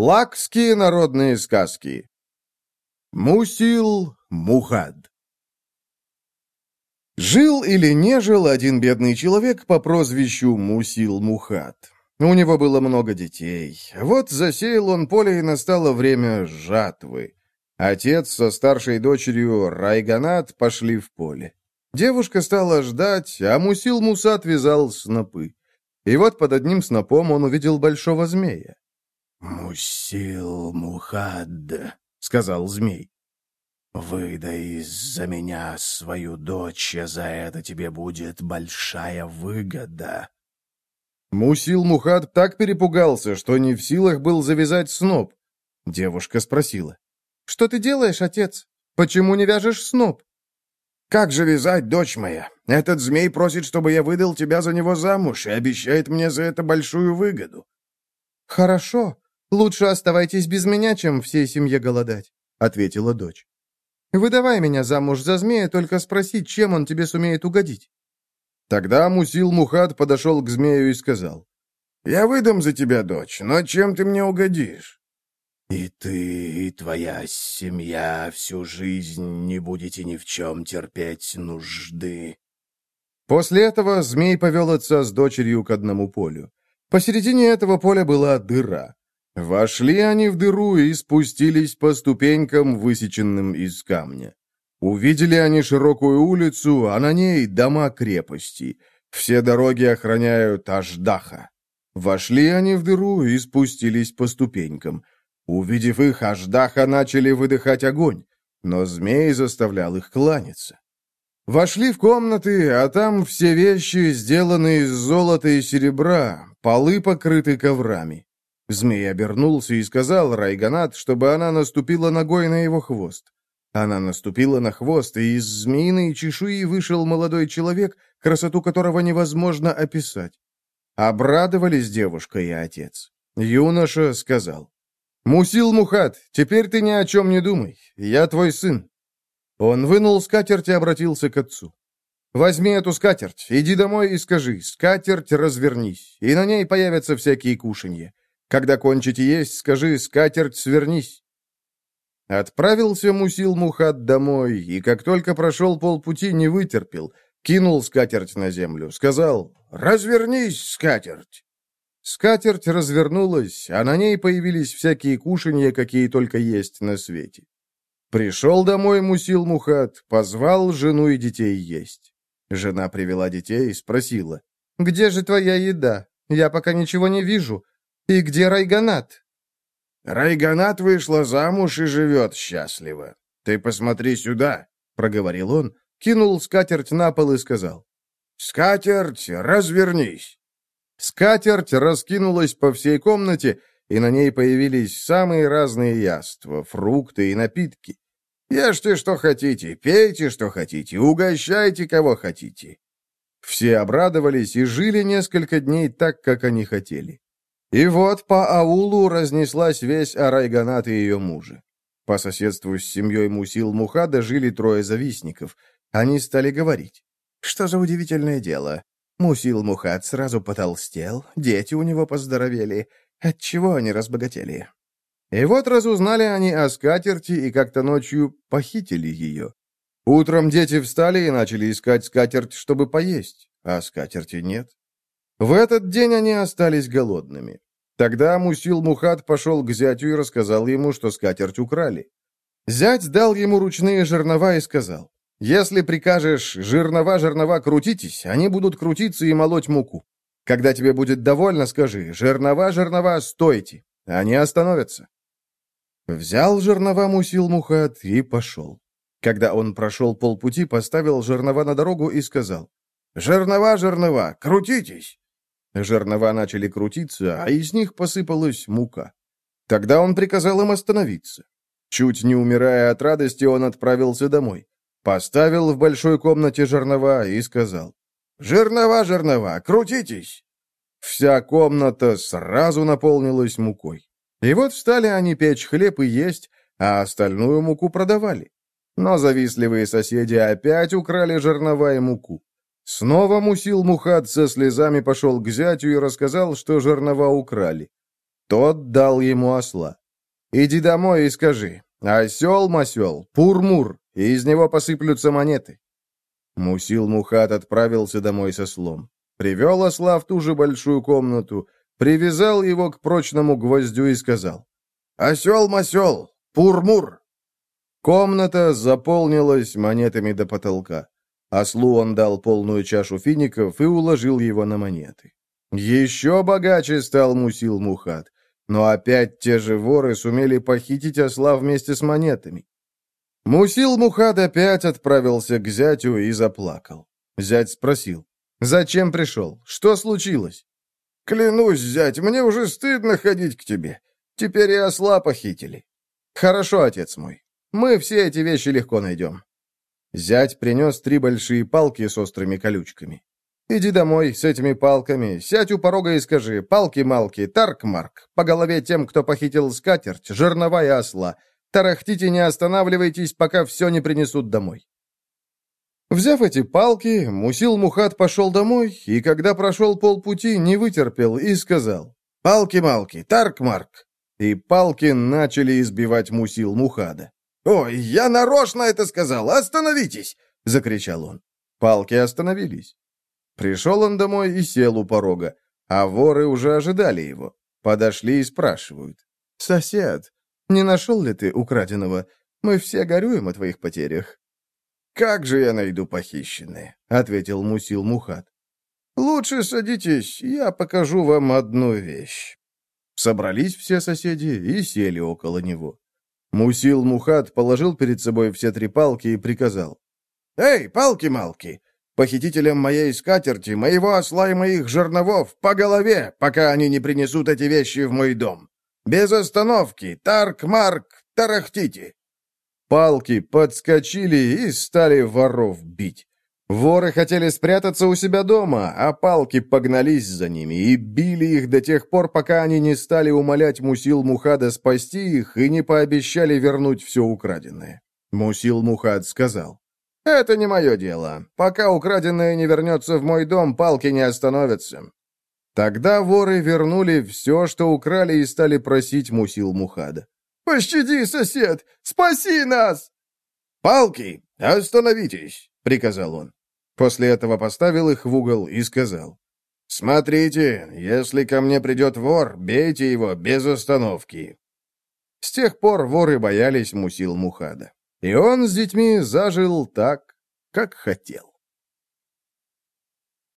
Лакские народные сказки. Мусил Мухад. Жил или не жил один бедный человек по прозвищу Мусил Мухад. У него было много детей. Вот засеял он поле, и настало время жатвы. Отец со старшей дочерью Райганат пошли в поле. Девушка стала ждать, а Мусил Мусад вязал снопы. И вот под одним снопом он увидел большого змея. «Мусил Мухад», — сказал змей, — «выдай за меня свою дочь, а за это тебе будет большая выгода». Мусил Мухад так перепугался, что не в силах был завязать сноп. Девушка спросила, «Что ты делаешь, отец? Почему не вяжешь сноп?» «Как же вязать, дочь моя? Этот змей просит, чтобы я выдал тебя за него замуж и обещает мне за это большую выгоду». «Хорошо. «Лучше оставайтесь без меня, чем всей семье голодать», — ответила дочь. «Выдавай меня замуж за змея, только спроси, чем он тебе сумеет угодить». Тогда Мусил Мухат подошел к змею и сказал. «Я выдам за тебя, дочь, но чем ты мне угодишь?» «И ты, и твоя семья всю жизнь не будете ни в чем терпеть нужды». После этого змей повел отца с дочерью к одному полю. Посередине этого поля была дыра. Вошли они в дыру и спустились по ступенькам, высеченным из камня. Увидели они широкую улицу, а на ней дома крепости. Все дороги охраняют Аждаха. Вошли они в дыру и спустились по ступенькам. Увидев их, Аждаха начали выдыхать огонь, но змей заставлял их кланяться. Вошли в комнаты, а там все вещи сделаны из золота и серебра, полы покрыты коврами. Змей обернулся и сказал Райганат, чтобы она наступила ногой на его хвост. Она наступила на хвост, и из змеиной чешуи вышел молодой человек, красоту которого невозможно описать. Обрадовались девушка и отец. Юноша сказал, «Мусил Мухат, теперь ты ни о чем не думай, я твой сын». Он вынул скатерть и обратился к отцу. «Возьми эту скатерть, иди домой и скажи, скатерть развернись, и на ней появятся всякие кушанья. Когда кончите есть, скажи, скатерть, свернись». Отправился Мусил Мухат домой, и как только прошел полпути, не вытерпел, кинул скатерть на землю, сказал «Развернись, скатерть!» Скатерть развернулась, а на ней появились всякие кушанья, какие только есть на свете. Пришел домой Мусил Мухат, позвал жену и детей есть. Жена привела детей и спросила, «Где же твоя еда? Я пока ничего не вижу. «И где Райганат?» «Райганат вышла замуж и живет счастливо. Ты посмотри сюда», — проговорил он, кинул скатерть на пол и сказал. «Скатерть, развернись!» Скатерть раскинулась по всей комнате, и на ней появились самые разные яства, фрукты и напитки. Ешьте, что хотите, пейте, что хотите, угощайте, кого хотите. Все обрадовались и жили несколько дней так, как они хотели. И вот по аулу разнеслась весь Арайганат и ее мужа. По соседству с семьей Мусил Мухада жили трое завистников. Они стали говорить. Что за удивительное дело? Мусил Мухад сразу потолстел, дети у него поздоровели. Отчего они разбогатели? И вот разузнали они о скатерти и как-то ночью похитили ее. Утром дети встали и начали искать скатерть, чтобы поесть, а скатерти нет. В этот день они остались голодными. Тогда Мусил Мухат пошел к зятю и рассказал ему, что скатерть украли. Зять дал ему ручные жернова и сказал, «Если прикажешь «жернова, жернова, крутитесь», они будут крутиться и молоть муку. Когда тебе будет довольно, скажи «жернова, жернова, стойте». Они остановятся». Взял жернова Мусил Мухат и пошел. Когда он прошел полпути, поставил жернова на дорогу и сказал, «Жернова, жернова, крутитесь!» Жернова начали крутиться, а из них посыпалась мука. Тогда он приказал им остановиться. Чуть не умирая от радости, он отправился домой. Поставил в большой комнате жернова и сказал, «Жернова, жернова, крутитесь!» Вся комната сразу наполнилась мукой. И вот стали они печь хлеб и есть, а остальную муку продавали. Но завистливые соседи опять украли жернова и муку. Снова Мусил Мухад со слезами пошел к зятю и рассказал, что жернова украли. Тот дал ему осла. «Иди домой и скажи, осел-масел, пур-мур, и из него посыплются монеты». Мусил-мухат отправился домой со слом. Привел осла в ту же большую комнату, привязал его к прочному гвоздю и сказал, «Осел-масел, пур-мур». Комната заполнилась монетами до потолка. Ослу он дал полную чашу фиников и уложил его на монеты. Еще богаче стал Мусил Мухат, но опять те же воры сумели похитить осла вместе с монетами. Мусил Мухат опять отправился к зятю и заплакал. Зять спросил, «Зачем пришел? Что случилось?» «Клянусь, зять, мне уже стыдно ходить к тебе. Теперь и осла похитили». «Хорошо, отец мой. Мы все эти вещи легко найдем. Зять принес три большие палки с острыми колючками. «Иди домой с этими палками, сядь у порога и скажи, палки-малки, тарк-марк, по голове тем, кто похитил скатерть, жернова и осла. Тарахтите, не останавливайтесь, пока все не принесут домой». Взяв эти палки, Мусил Мухат пошел домой, и когда прошел полпути, не вытерпел и сказал «Палки-малки, тарк-марк!» И палки начали избивать Мусил Мухада. «Ой, я нарочно это сказал! Остановитесь!» — закричал он. Палки остановились. Пришел он домой и сел у порога, а воры уже ожидали его. Подошли и спрашивают. «Сосед, не нашел ли ты украденного? Мы все горюем о твоих потерях». «Как же я найду похищенное?» — ответил Мусил Мухат. «Лучше садитесь, я покажу вам одну вещь». Собрались все соседи и сели около него. Мусил Мухат положил перед собой все три палки и приказал. «Эй, палки-малки! Похитителям моей скатерти, моего осла и моих жерновов по голове, пока они не принесут эти вещи в мой дом! Без остановки! Тарк-марк! Тарахтите!» Палки подскочили и стали воров бить. Воры хотели спрятаться у себя дома, а палки погнались за ними и били их до тех пор, пока они не стали умолять Мусил Мухада спасти их и не пообещали вернуть все украденное. Мусил Мухад сказал, «Это не мое дело. Пока украденное не вернется в мой дом, палки не остановятся». Тогда воры вернули все, что украли, и стали просить Мусил Мухада. «Пощади, сосед! Спаси нас!» «Палки, остановитесь!» — приказал он. После этого поставил их в угол и сказал. «Смотрите, если ко мне придет вор, бейте его без остановки». С тех пор воры боялись Мусил Мухада. И он с детьми зажил так, как хотел.